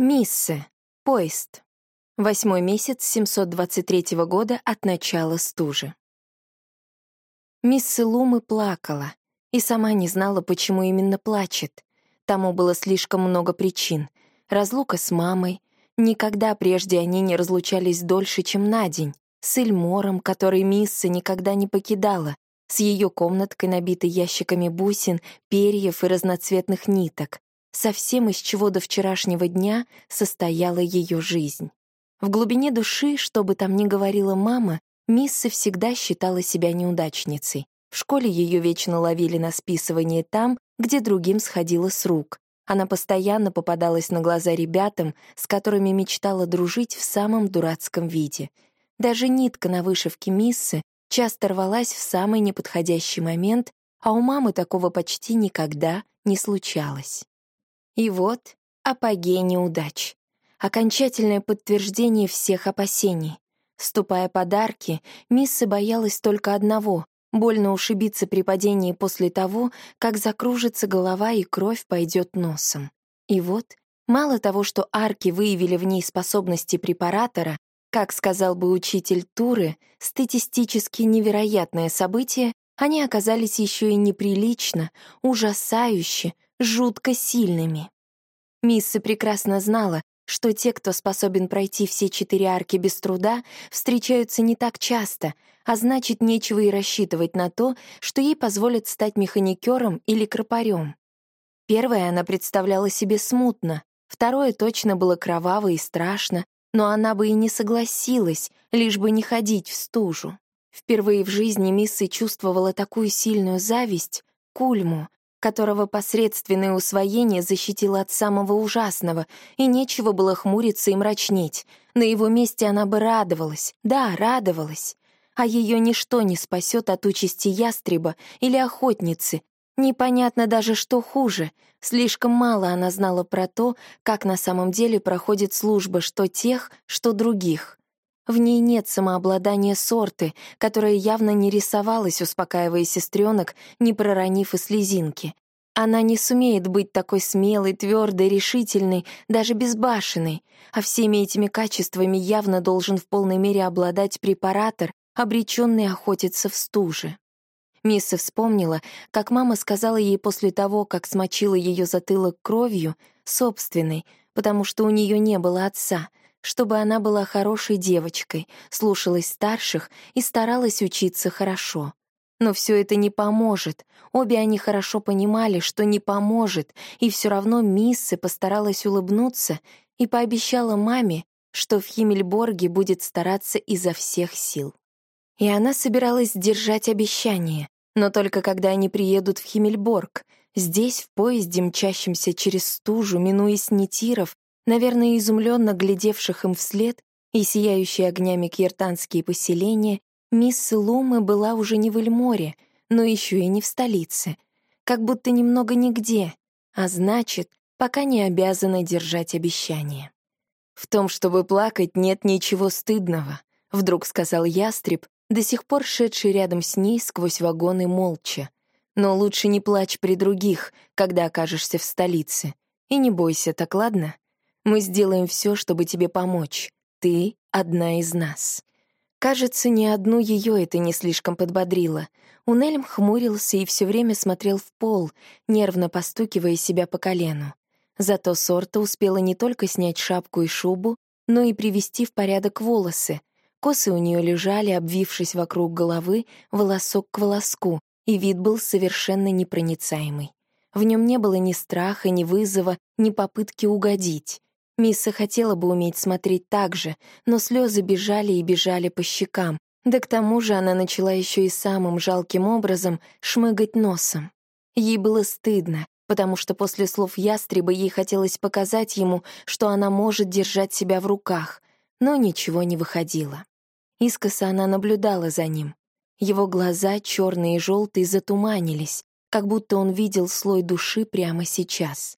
Миссе. Поезд. Восьмой месяц 723 года от начала стужи. Мисс Лумы плакала и сама не знала, почему именно плачет. Тому было слишком много причин. Разлука с мамой. Никогда прежде они не разлучались дольше, чем на день. С Эльмором, который Мисса никогда не покидала. С ее комнаткой, набитой ящиками бусин, перьев и разноцветных ниток со всем, из чего до вчерашнего дня состояла ее жизнь. В глубине души, что бы там ни говорила мама, Мисса всегда считала себя неудачницей. В школе ее вечно ловили на списывание там, где другим сходило с рук. Она постоянно попадалась на глаза ребятам, с которыми мечтала дружить в самом дурацком виде. Даже нитка на вышивке Миссы часто рвалась в самый неподходящий момент, а у мамы такого почти никогда не случалось. И вот апогей неудач. Окончательное подтверждение всех опасений. Ступая подарки, Мисса боялась только одного — больно ушибиться при падении после того, как закружится голова и кровь пойдет носом. И вот, мало того, что арки выявили в ней способности препаратора, как сказал бы учитель Туры, статистически невероятное событие, они оказались еще и неприлично, ужасающе, жутко сильными. Мисса прекрасно знала, что те, кто способен пройти все четыре арки без труда, встречаются не так часто, а значит, нечего и рассчитывать на то, что ей позволят стать механикером или кропарем. Первое она представляла себе смутно, второе точно было кроваво и страшно, но она бы и не согласилась, лишь бы не ходить в стужу. Впервые в жизни Мисса чувствовала такую сильную зависть к Ульму, которого посредственное усвоение защитило от самого ужасного, и нечего было хмуриться и мрачнеть. На его месте она бы радовалась, да, радовалась. А ее ничто не спасет от участи ястреба или охотницы. Непонятно даже, что хуже. Слишком мало она знала про то, как на самом деле проходит служба что тех, что других. В ней нет самообладания сорты, которая явно не рисовалась, успокаивая сестренок, не проронив и слезинки. Она не сумеет быть такой смелой, твердой, решительной, даже безбашенной, а всеми этими качествами явно должен в полной мере обладать препаратор, обреченный охотиться в стуже. Мисса вспомнила, как мама сказала ей после того, как смочила ее затылок кровью, собственной, потому что у нее не было отца, чтобы она была хорошей девочкой, слушалась старших и старалась учиться хорошо. Но все это не поможет. Обе они хорошо понимали, что не поможет, и все равно Миссы постаралась улыбнуться и пообещала маме, что в Химмельборге будет стараться изо всех сил. И она собиралась держать обещание, но только когда они приедут в Химмельборг, здесь, в поезде, мчащемся через стужу, минуя снитиров, наверное, изумленно глядевших им вслед, и сияющие огнями киртанские поселения, мисс Лумы была уже не в Эльморе, но еще и не в столице, как будто немного нигде, а значит, пока не обязана держать обещание. «В том, чтобы плакать, нет ничего стыдного», — вдруг сказал ястреб, до сих пор шедший рядом с ней сквозь вагоны молча. «Но лучше не плачь при других, когда окажешься в столице. И не бойся, так ладно?» Мы сделаем все, чтобы тебе помочь. Ты — одна из нас». Кажется, ни одну ее это не слишком подбодрило. Унельм хмурился и все время смотрел в пол, нервно постукивая себя по колену. Зато Сорта успела не только снять шапку и шубу, но и привести в порядок волосы. Косы у нее лежали, обвившись вокруг головы, волосок к волоску, и вид был совершенно непроницаемый. В нем не было ни страха, ни вызова, ни попытки угодить. Мисса хотела бы уметь смотреть так же, но слезы бежали и бежали по щекам, да к тому же она начала еще и самым жалким образом шмыгать носом. Ей было стыдно, потому что после слов ястреба ей хотелось показать ему, что она может держать себя в руках, но ничего не выходило. Искоса она наблюдала за ним. Его глаза, черные и желтые, затуманились, как будто он видел слой души прямо сейчас.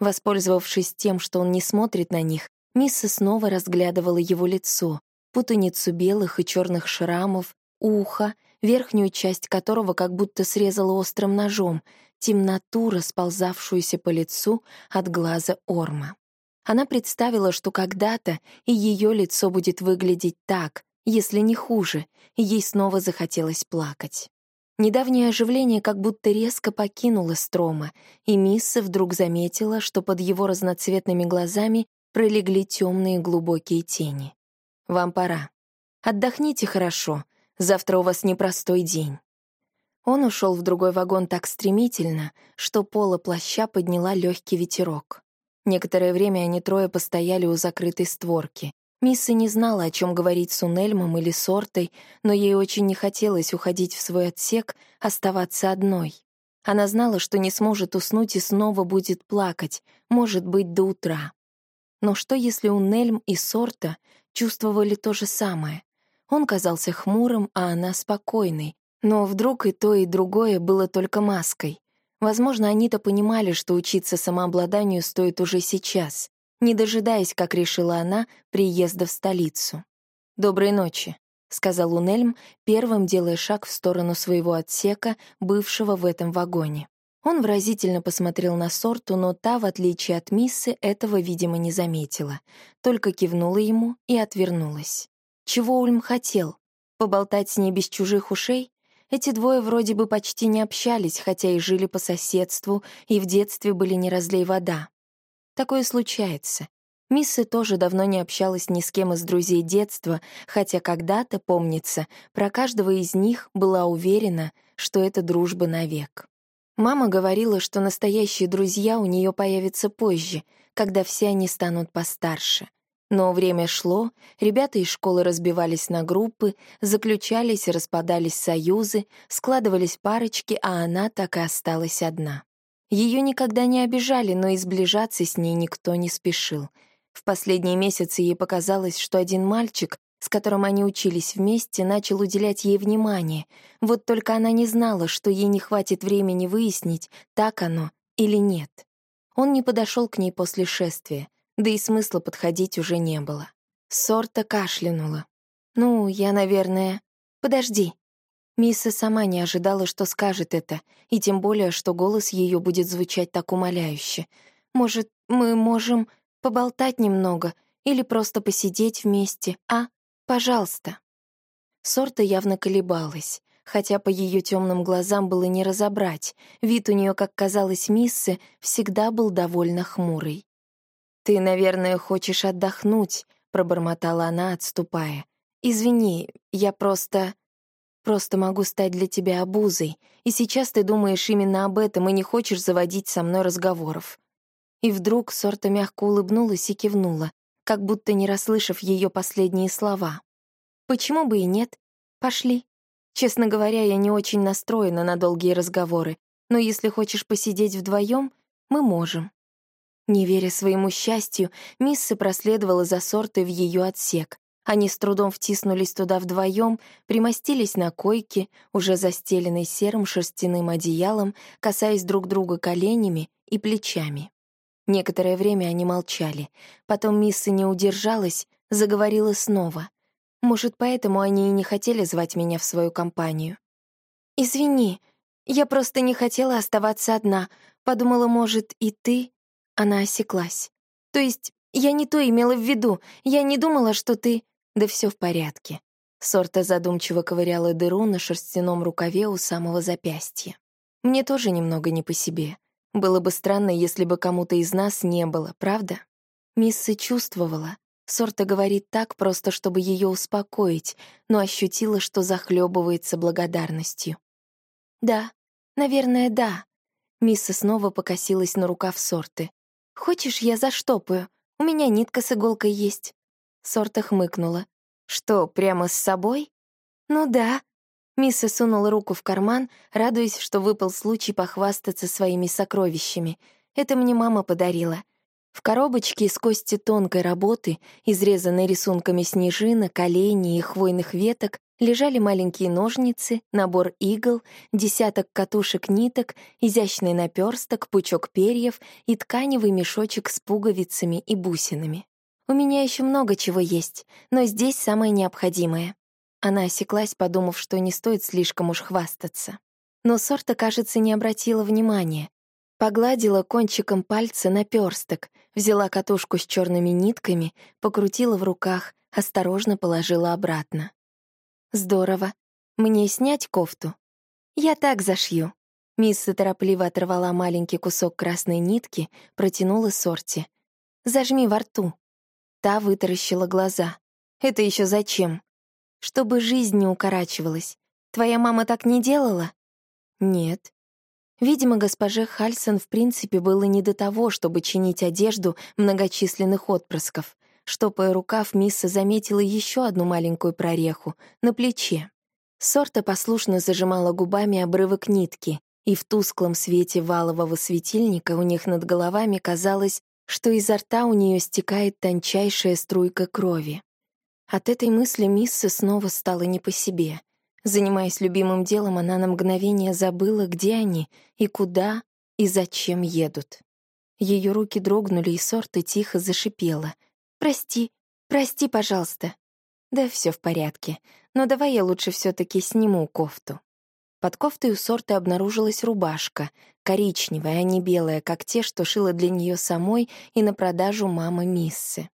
Воспользовавшись тем, что он не смотрит на них, Мисса снова разглядывала его лицо, путаницу белых и черных шрамов, ухо, верхнюю часть которого как будто срезала острым ножом, темноту, расползавшуюся по лицу от глаза Орма. Она представила, что когда-то и ее лицо будет выглядеть так, если не хуже, и ей снова захотелось плакать. Недавнее оживление как будто резко покинуло Строма, и Мисса вдруг заметила, что под его разноцветными глазами пролегли темные глубокие тени. «Вам пора. Отдохните хорошо, завтра у вас непростой день». Он ушел в другой вагон так стремительно, что пола плаща подняла легкий ветерок. Некоторое время они трое постояли у закрытой створки. Мисса не знала, о чем говорить с Унельмом или Сортой, но ей очень не хотелось уходить в свой отсек, оставаться одной. Она знала, что не сможет уснуть и снова будет плакать, может быть, до утра. Но что, если Унельм и Сорта чувствовали то же самое? Он казался хмурым, а она спокойной, но вдруг и то, и другое было только маской. Возможно, они-то понимали, что учиться самообладанию стоит уже сейчас, не дожидаясь, как решила она, приезда в столицу. «Доброй ночи», — сказал Унельм, первым делая шаг в сторону своего отсека, бывшего в этом вагоне. Он выразительно посмотрел на Сорту, но та, в отличие от Миссы, этого, видимо, не заметила, только кивнула ему и отвернулась. Чего Ульм хотел? Поболтать с ней без чужих ушей? Эти двое вроде бы почти не общались, хотя и жили по соседству, и в детстве были не разлей вода. Такое случается. Миссы тоже давно не общалась ни с кем из друзей детства, хотя когда-то, помнится, про каждого из них была уверена, что это дружба навек. Мама говорила, что настоящие друзья у нее появятся позже, когда все они станут постарше. Но время шло, ребята из школы разбивались на группы, заключались и распадались союзы, складывались парочки, а она так и осталась одна. Ее никогда не обижали, но и сближаться с ней никто не спешил. В последние месяцы ей показалось, что один мальчик, с которым они учились вместе, начал уделять ей внимание. Вот только она не знала, что ей не хватит времени выяснить, так оно или нет. Он не подошел к ней после шествия да и смысла подходить уже не было. Сорта кашлянула. «Ну, я, наверное...» «Подожди». Мисса сама не ожидала, что скажет это, и тем более, что голос ее будет звучать так умоляюще. «Может, мы можем поболтать немного или просто посидеть вместе, а? Пожалуйста». Сорта явно колебалась, хотя по ее темным глазам было не разобрать. Вид у нее, как казалось Миссе, всегда был довольно хмурый. «Ты, наверное, хочешь отдохнуть», — пробормотала она, отступая. «Извини, я просто... просто могу стать для тебя обузой, и сейчас ты думаешь именно об этом и не хочешь заводить со мной разговоров». И вдруг Сорта мягко улыбнулась и кивнула, как будто не расслышав ее последние слова. «Почему бы и нет? Пошли. Честно говоря, я не очень настроена на долгие разговоры, но если хочешь посидеть вдвоем, мы можем». Не веря своему счастью, Мисса проследовала за сортой в ее отсек. Они с трудом втиснулись туда вдвоем, примостились на койке, уже застеленной серым шерстяным одеялом, касаясь друг друга коленями и плечами. Некоторое время они молчали. Потом Мисса не удержалась, заговорила снова. Может, поэтому они и не хотели звать меня в свою компанию. «Извини, я просто не хотела оставаться одна. Подумала, может, и ты...» Она осеклась. «То есть я не то имела в виду. Я не думала, что ты...» «Да все в порядке». Сорта задумчиво ковыряла дыру на шерстяном рукаве у самого запястья. «Мне тоже немного не по себе. Было бы странно, если бы кому-то из нас не было, правда?» Миссы чувствовала. Сорта говорит так, просто чтобы ее успокоить, но ощутила, что захлебывается благодарностью. «Да, наверное, да». Мисса снова покосилась на рукав Сорты. «Хочешь, я заштопаю? У меня нитка с иголкой есть». Сорта хмыкнула. «Что, прямо с собой?» «Ну да». Мисса сунула руку в карман, радуясь, что выпал случай похвастаться своими сокровищами. Это мне мама подарила. В коробочке из кости тонкой работы, изрезанной рисунками снежинок, оленей и хвойных веток, лежали маленькие ножницы, набор игл, десяток катушек ниток, изящный наперсток, пучок перьев и тканевый мешочек с пуговицами и бусинами. У меня еще много чего есть, но здесь самое необходимое. Она осеклась, подумав, что не стоит слишком уж хвастаться. Но Сорта, кажется, не обратила внимания. Погладила кончиком пальца наперсток, взяла катушку с черными нитками, покрутила в руках, осторожно положила обратно. «Здорово. Мне снять кофту?» «Я так зашью». Мисса торопливо оторвала маленький кусок красной нитки, протянула сорти. «Зажми во рту». Та вытаращила глаза. «Это еще зачем?» «Чтобы жизнь не укорачивалась. Твоя мама так не делала?» «Нет», Видимо, госпоже Хальсон в принципе было не до того, чтобы чинить одежду многочисленных отпрысков. Штопая рукав, Мисса заметила еще одну маленькую прореху на плече. Сорта послушно зажимала губами обрывок нитки, и в тусклом свете валового светильника у них над головами казалось, что изо рта у нее стекает тончайшая струйка крови. От этой мысли Мисса снова стала не по себе. Занимаясь любимым делом, она на мгновение забыла, где они и куда и зачем едут. Ее руки дрогнули, и Сорта тихо зашипела. «Прости, прости, пожалуйста». «Да все в порядке, но давай я лучше все таки сниму кофту». Под кофтой у Сорты обнаружилась рубашка, коричневая, а не белая, как те, что шила для нее самой и на продажу мама Миссы.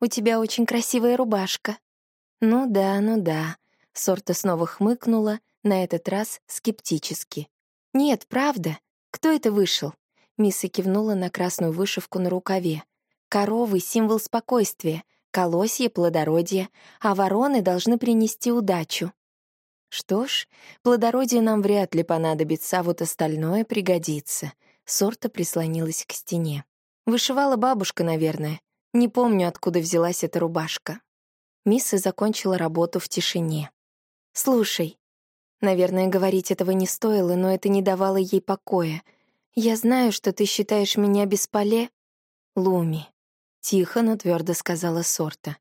«У тебя очень красивая рубашка». «Ну да, ну да», Сорта снова хмыкнула, на этот раз скептически. «Нет, правда. Кто это вышел?» Мисса кивнула на красную вышивку на рукаве. «Коровы — символ спокойствия, колосье — плодородие, а вороны должны принести удачу». «Что ж, плодородие нам вряд ли понадобится, а вот остальное пригодится». Сорта прислонилась к стене. Вышивала бабушка, наверное. Не помню, откуда взялась эта рубашка. Мисса закончила работу в тишине. «Слушай». Наверное, говорить этого не стоило, но это не давало ей покоя. «Я знаю, что ты считаешь меня бесполе...» «Луми», — тихо, но твердо сказала Сорта.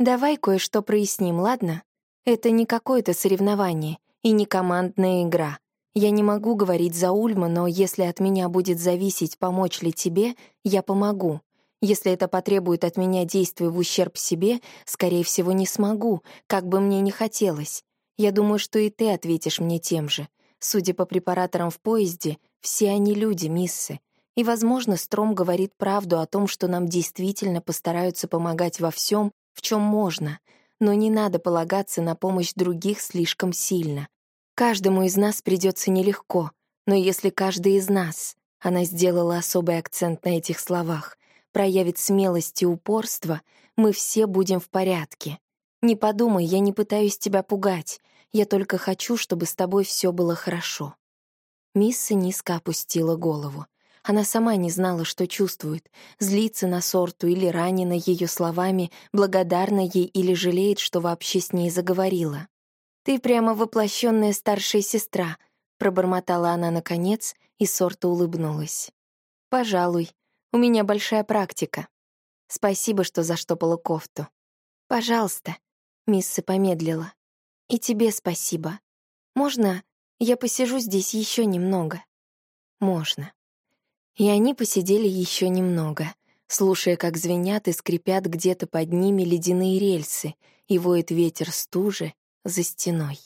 «Давай кое-что проясним, ладно? Это не какое-то соревнование и не командная игра. Я не могу говорить за Ульма, но если от меня будет зависеть, помочь ли тебе, я помогу. Если это потребует от меня действий в ущерб себе, скорее всего, не смогу, как бы мне ни хотелось. Я думаю, что и ты ответишь мне тем же. Судя по препараторам в поезде, все они люди, миссы. И, возможно, Стром говорит правду о том, что нам действительно постараются помогать во всем, в чем можно. Но не надо полагаться на помощь других слишком сильно. Каждому из нас придется нелегко, но если каждый из нас, она сделала особый акцент на этих словах, проявит смелость и упорство, мы все будем в порядке. Не подумай, я не пытаюсь тебя пугать. Я только хочу, чтобы с тобой все было хорошо». Мисса низко опустила голову. Она сама не знала, что чувствует, злится на Сорту или ранена ее словами, благодарна ей или жалеет, что вообще с ней заговорила. «Ты прямо воплощенная старшая сестра», — пробормотала она наконец, и Сорта улыбнулась. «Пожалуй, у меня большая практика. Спасибо, что заштопала кофту. Пожалуйста, Мисса помедлила. «И тебе спасибо. Можно я посижу здесь еще немного?» «Можно». И они посидели еще немного, слушая, как звенят и скрипят где-то под ними ледяные рельсы, и воет ветер стужи за стеной.